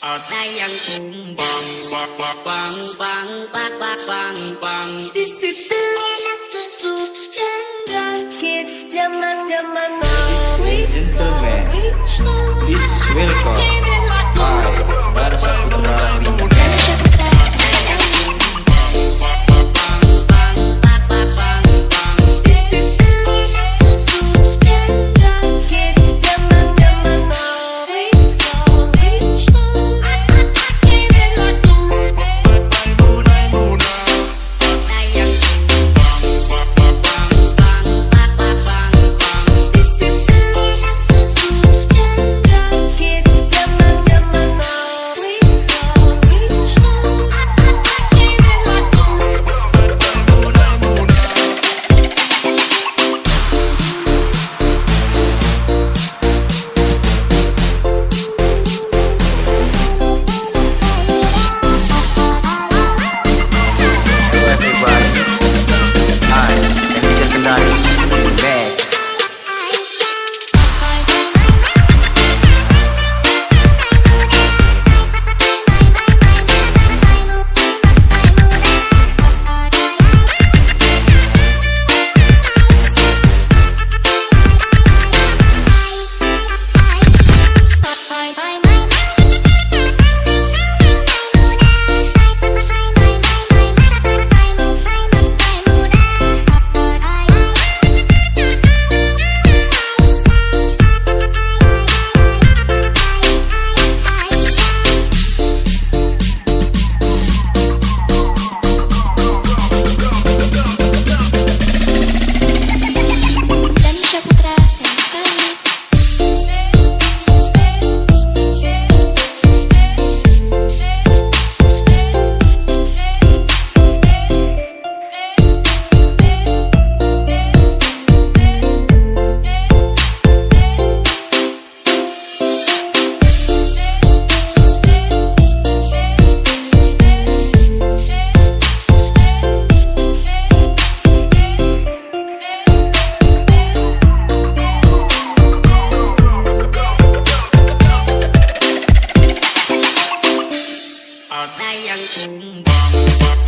ở đây dân cùng bằng bạc bạc. Bằng bằng bạc bạc bằng bằng. Đi sự tư lắc su su chân ra kids zaman zaman now It's welcome sayang kumbang